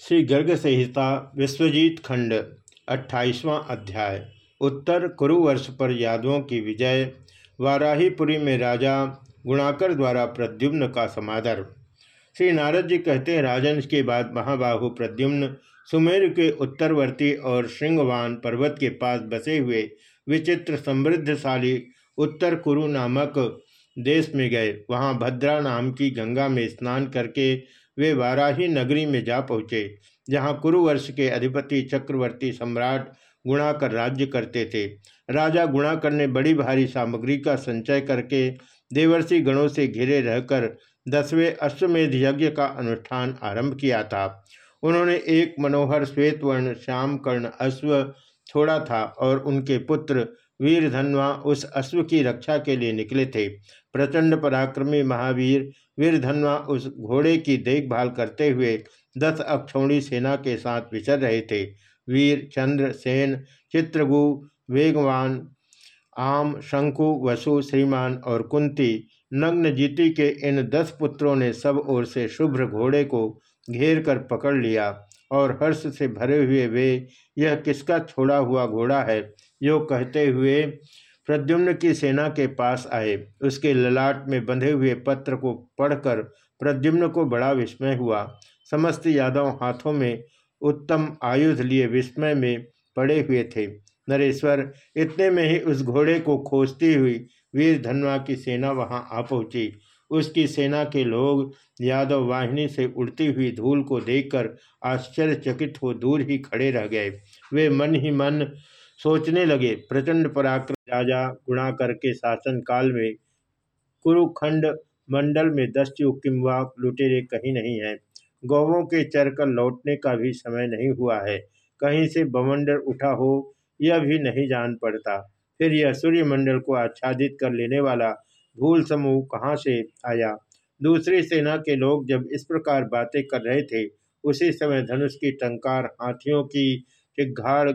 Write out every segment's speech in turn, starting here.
श्री गर्ग संहिता, विश्वजीत खंड, अट्ठाईसवां अध्याय। उत्तर कुरुवर्ष पर यादवों की विजय, वाराहीपुरी में राजा गुणाकर द्वारा प्रद्युम्न का समादर। श्री नारद जी कहते हैं, राजन के बाद महाबाहु प्रद्युम्न सुमेर के उत्तरवर्ती और श्रृंगवान पर्वत के पास बसे हुए विचित्र समृद्धशाली उत्तर कुरु नामक देश में गए। वहाँ भद्रा नाम की गंगा में स्नान करके वे वाराही नगरी में जा पहुँचे, जहाँ कुरुवर्ष के अधिपति चक्रवर्ती सम्राट गुणाकर राज्य करते थे। राजा गुणाकर ने बड़ी भारी सामग्री का संचय करके देवर्षि गणों से घिरे रहकर दसवें अश्वमेध यज्ञ का अनुष्ठान आरंभ किया था। उन्होंने एक मनोहर श्वेतवर्ण श्याम कर्ण अश्व छोड़ा था और उनके पुत्र वीरधनवा उस अश्व की रक्षा के लिए निकले थे। प्रचंड पराक्रमी महावीर वीरधनवा उस घोड़े की देखभाल करते हुए दस अक्षौणी सेना के साथ विचर रहे थे। वीर, चंद्र, सेन, चित्रगु, वेगवान, आम, शंकु, वसु, श्रीमान और कुंती नग्न जीती के इन दस पुत्रों ने सब ओर से शुभ्र घोड़े को घेर कर पकड़ लिया और हर्ष से भरे हुए वे, यह किसका छोड़ा हुआ घोड़ा है? यो कहते हुए, प्रद्युम्न की सेना के पास आए। उसके ललाट में बंधे हुए पत्र को पढ़कर प्रद्युम्न को बड़ा विस्मय हुआ। समस्त यादव हाथों में उत्तम आयुध लिए विस्मय में पड़े हुए थे। नरेश्वर, इतने में ही उस घोड़े को खोजती हुई वीर धनवा की सेना वहाँ आ पहुँची। उसकी सेना के लोग यादव वाहिनी से उड़ती हुई धूल को देखकर आश्चर्यचकित हो दूर ही खड़े रह गए। वे मन ही मन सोचने लगे, प्रचंड पराक्रम राजा गुणाकर के शासन काल में कुरुखंड मंडल में दस्यु किम्वा लुटेरे कहीं नहीं हैं। गौवों के चरकर लौटने का भी समय नहीं हुआ है। कहीं से बवंडर उठा हो, यह भी नहीं जान पड़ता। फिर यह सूर्यमंडल को आच्छादित कर लेने वाला भूल समूह कहाँ से आया? दूसरी सेना के लोग जब इस प्रकार बातें कर रहे थे, उसी समय धनुष की टंकार हाथियों की चिघाड़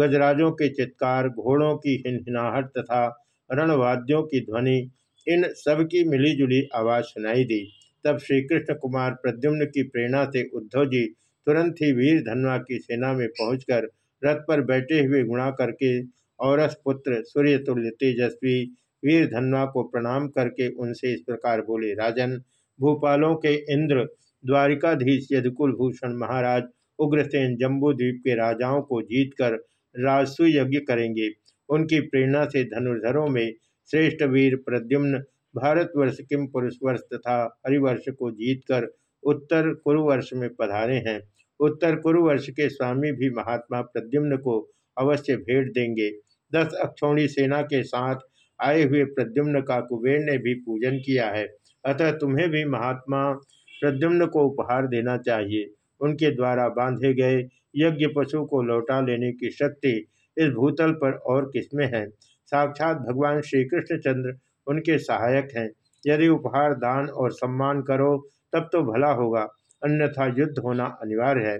गजराजों के चित्कार, घोड़ों की हिनहिनाहट तथा रणवाद्यों की ध्वनि, इन सब की मिलीजुली आवाज़ सुनाई दी। तब श्री कृष्ण कुमार प्रद्युम्न की प्रेरणा से उद्धव जी तुरंत ही वीर धनवा की सेना में पहुंचकर रथ पर बैठे हुए गुणा करके औरस पुत्र सूर्य तुल्य तेजस्वी, वीर धनवा को प्रणाम करके उनसे इस प्रकार बोले, राजन, भूपालों के इंद्र, द्वारिकाधीश यदकुल भूषण महाराज, उग्रसेन जम्बूद्वीप के राजाओं को जीतकर राजसु यज्ञ करेंगे। उनकी प्रेरणा से धनुर्धरों में श्रेष्ठ वीर प्रद्युम्न भारतवर्ष किम पुरुष वर्ष तथा हरिवर्ष को जीतकर उत्तर कुरुवर्ष में पधारे हैं। उत्तर कुरुवर्ष के स्वामी भी महात्मा प्रद्युम्न को अवश्य भेंट देंगे। दस अक्षौणी सेना के साथ आए हुए प्रद्युम्न का कुबेर ने भी पूजन किया है। अतः तुम्हें भी महात्मा प्रद्युम्न को उपहार देना चाहिए। उनके द्वारा बांधे गए यज्ञ पशु को लौटा लेने की शक्ति इस भूतल पर और किसमें है? साक्षात भगवान श्री कृष्णचंद्र उनके सहायक हैं। यदि उपहार, दान और सम्मान करो, तब तो भला होगा। अन्यथा युद्ध होना अनिवार्य है।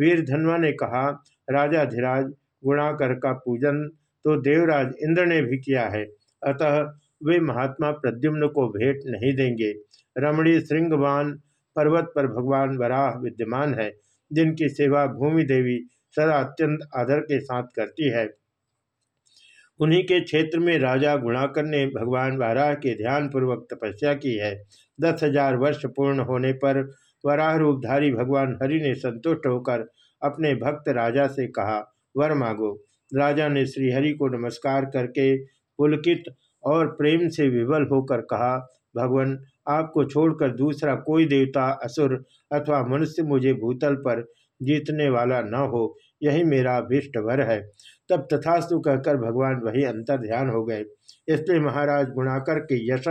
वीर धनवा ने कहा, राजा धीराज, गुणाकर का पूजन तो देवराज इंद्र ने भी किया है। अतः वे महात्मा प्रद्युम्न को भेंट नहीं देंगे। रमणी श्रृंगवान पर्वत पर भगवान वराह विद्यमान है। जिनकी सेवा भूमि देवी सदा अत्यंत आदर के साथ करती है। उन्हीं के क्षेत्र में राजा गुणाकर ने भगवान वाराह के ध्यान पूर्वक तपस्या की है। दस हज़ार वर्ष पूर्ण होने पर वराह रूपधारी भगवान हरि ने संतुष्ट होकर अपने भक्त राजा से कहा, वर मांगो। राजा ने श्रीहरि को नमस्कार करके पुलकित और प्रेम से विवल होकर कहा, भगवान आपको छोड़कर दूसरा कोई देवता, असुर अथवा मनुष्य मुझे भूतल पर जीतने वाला न हो, यही मेरा अभिष्ट वर है। तब तथास्तु कहकर भगवान वही अंतर ध्यान हो गए। इसलिए महाराज गुणाकर के यश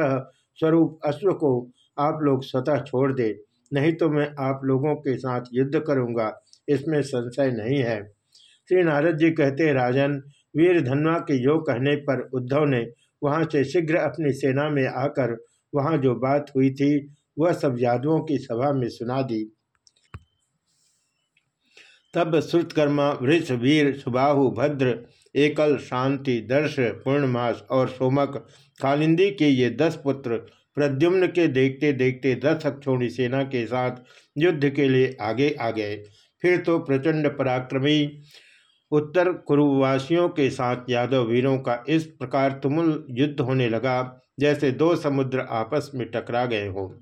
स्वरूप अश्व को आप लोग स्वतः छोड़ दे, नहीं तो मैं आप लोगों के साथ युद्ध करूँगा, इसमें संशय नहीं है। श्री नारद जी कहते, राजन, वीर धनवा के योग कहने पर उद्धव ने वहाँ से शीघ्र अपनी सेना में आकर वहाँ जो बात हुई थी, वह सब यादवों की सभा में सुना दी। तब श्रुतकर्मा वृक्ष वीर सुबाहु, भद्र, एकल, शांति, दर्श, पूर्णमास और सोमक, कालिंदी के ये दस पुत्र प्रद्युम्न के देखते देखते दस अक्षोणी सेना के साथ युद्ध के लिए आगे आ गए। फिर तो प्रचंड पराक्रमी उत्तर कुरुवासियों के साथ यादव वीरों का इस प्रकार तुमुल युद्ध होने लगा। जैसे दो समुद्र आपस में टकरा गए हो।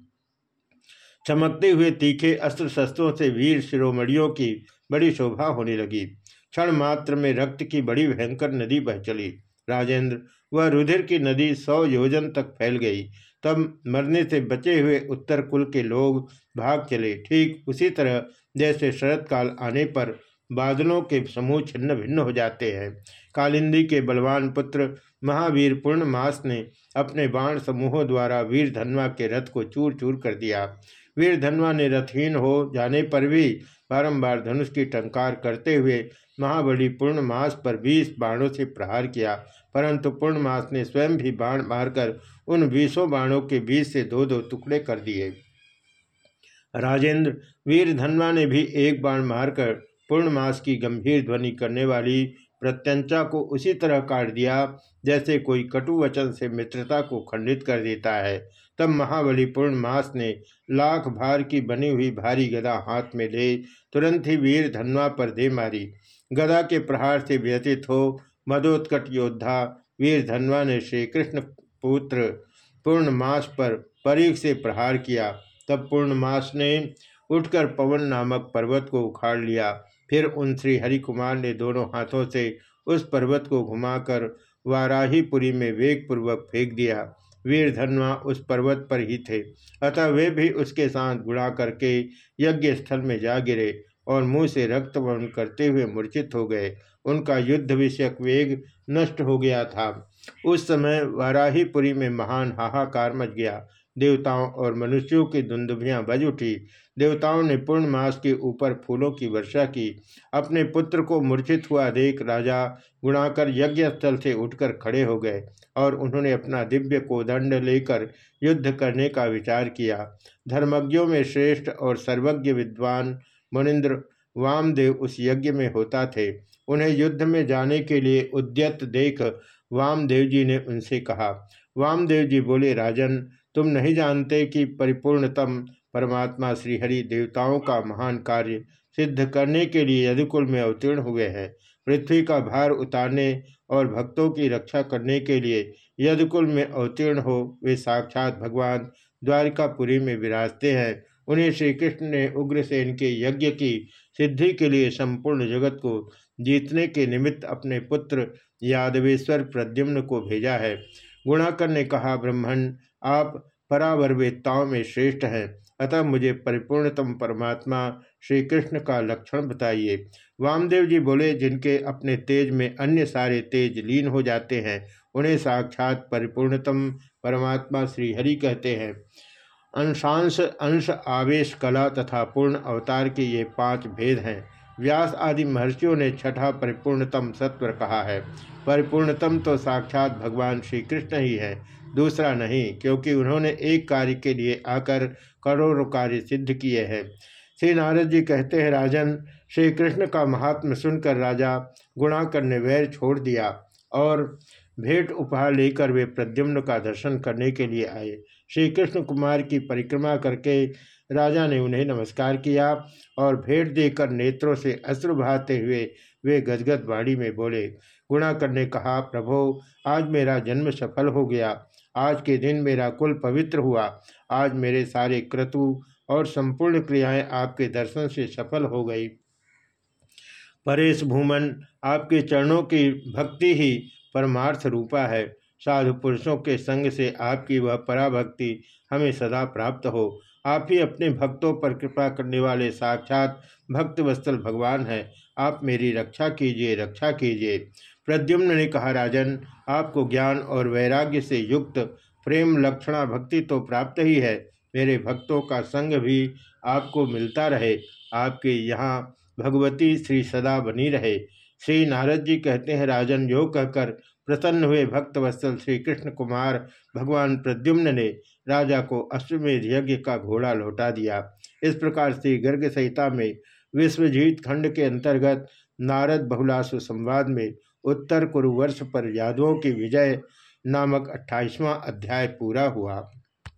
चमकते हुए तीखे अस्त्र शस्त्रों से वीर शिरोमणियों की बड़ी शोभा होने लगी। क्षण मात्र में रक्त की बड़ी भयंकर नदी बह चली। राजेंद्र, वह रुधिर की नदी सौ योजन तक फैल गई। तब मरने से बचे हुए उत्तर कुल के लोग भाग चले। ठीक उसी तरह जैसे शरत काल आने पर बादलों के समूह छिन्न भिन्न हो जाते हैं। कालिंदी के बलवान पुत्र महावीर पूर्णमास ने अपने बाण समूहों द्वारा वीर धनवा के रथ को चूर चूर कर दिया। वीर धनवा ने रथहीन हो जाने पर भी बारंबार धनुष की टंकार करते हुए महाबली पूर्णमास पर बीस बाणों से प्रहार किया। परंतु पूर्णमास ने स्वयं भी बाण मारकर उन बीसों बाणों के बीच से दो दो टुकड़े कर दिए। राजेंद्र, वीर धनवा ने भी एक बाण मारकर पूर्णमास की गंभीर ध्वनि करने वाली प्रत्यंचा को उसी तरह काट दिया, जैसे कोई कटु वचन से मित्रता को खंडित कर देता है। तब महाबली पूर्णमास ने लाख भार की बनी हुई भारी गदा हाथ में ले, तुरंत ही वीर धनवा पर दे मारी। गदा के प्रहार से व्यतीत हो मदोत्कट योद्धा वीर धनवा ने श्री कृष्ण पुत्र पूर्णमास पर परीख से प्रहार किया। तब पूर्णमास ने उठकर पवन नामक पर्वत को उखाड़ लिया। फिर उन श्री हरिकुमार ने दोनों हाथों से उस पर्वत को घुमाकर वाराहीपुरी में वेगपूर्वक फेंक दिया। वीर धनवा उस पर्वत पर ही थे। अतः वे भी उसके साथ गुड़ा करके यज्ञ स्थल में जा गिरे और मुँह से रक्त वर्ण करते हुए मूर्छित हो गए। उनका युद्ध विषयक वेग नष्ट हो गया था। उस समय वाराहीपुरी में महान हाहाकार मच गया। देवताओं और मनुष्यों की दुंदुभियाँ बज उठी। देवताओं ने पूर्णमास के ऊपर फूलों की वर्षा की। अपने पुत्र को मूर्छित हुआ देख राजा गुणाकर यज्ञ स्थल से उठकर खड़े हो गए और उन्होंने अपना दिव्य कोदंड लेकर युद्ध करने का विचार किया। धर्मज्ञों में श्रेष्ठ और सर्वज्ञ विद्वान मुनिंद्र वामदेव उस यज्ञ में होता थे। उन्हें युद्ध में जाने के लिए उद्यत देख वामदेव जी ने उनसे कहा। वामदेव जी बोले, राजन तुम नहीं जानते कि परिपूर्णतम परमात्मा श्रीहरि देवताओं का महान कार्य सिद्ध करने के लिए यदुकुल में अवतीर्ण हुए हैं। पृथ्वी का भार उतारने और भक्तों की रक्षा करने के लिए यदुकुल में अवतीर्ण हो, वे साक्षात भगवान द्वारिकापुरी में विराजते हैं। उन्हें श्री कृष्ण ने उग्रसेन के यज्ञ की सिद्धि के लिए संपूर्ण जगत को जीतने के निमित्त अपने पुत्र यादवेश्वर प्रद्युम्न को भेजा है। गुणाकर ने कहा, ब्रह्मण आप परावरवेत्ताओं में श्रेष्ठ हैं। अतः मुझे परिपूर्णतम परमात्मा श्री कृष्ण का लक्षण बताइए। वामदेव जी बोले, जिनके अपने तेज में अन्य सारे तेज लीन हो जाते हैं, उन्हें साक्षात परिपूर्णतम परमात्मा श्रीहरि कहते हैं। अंशांश, अंश आवेश, कला तथा पूर्ण अवतार के ये पाँच भेद हैं। व्यास आदि महर्षियों ने छठा परिपूर्णतम सत्वर कहा है। परिपूर्णतम तो साक्षात भगवान श्री कृष्ण ही है। दूसरा नहीं, क्योंकि उन्होंने एक कार्य के लिए आकर करोड़ों कार्य सिद्ध किए हैं। श्री नारद जी कहते हैं, राजन श्री कृष्ण का महात्मा सुनकर राजा गुणा करने वैर छोड़ दिया और भेंट उपहार लेकर वे प्रद्युम्न का दर्शन करने के लिए आए। श्री कृष्ण कुमार की परिक्रमा करके राजा ने उन्हें नमस्कार किया और भेंट देकर नेत्रों से अश्रु बहाते हुए वे गदगद वाणी में बोले गुणाकर ने कहा, प्रभो, आज मेरा जन्म सफल हो गया। आज के दिन मेरा कुल पवित्र हुआ। आज मेरे सारे क्रतु और संपूर्ण क्रियाएँ आपके दर्शन से सफल हो गई। परेश भूमन, आपके चरणों की भक्ति ही परमार्थ रूपा है। साधु पुरुषों के संग से आपकी वह पराभक्ति हमें सदा प्राप्त हो। आप ही अपने भक्तों पर कृपा करने वाले साक्षात भक्त वस्तल भगवान हैं। आप मेरी रक्षा कीजिए रक्षा कीजिए। प्रद्युम्न ने कहा, राजन, आपको ज्ञान और वैराग्य से युक्त प्रेम लक्षणा भक्ति तो प्राप्त ही है। मेरे भक्तों का संग भी आपको मिलता रहे। आपके यहाँ भगवती श्री सदा बनी रहे। श्री नारद जी कहते हैं, राजन योग कहकर प्रसन्न हुए भक्त वत्सल श्री कृष्ण कुमार भगवान प्रद्युम्न ने राजा को अश्वमेध यज्ञ का घोड़ा लौटा दिया। इस प्रकार श्री गर्ग संहिता में विश्वजीत खंड के अंतर्गत नारद बहुलासु संवाद में उत्तर कुरुवर्ष पर यादवों की विजय नामक अट्ठाईसवां अध्याय पूरा हुआ।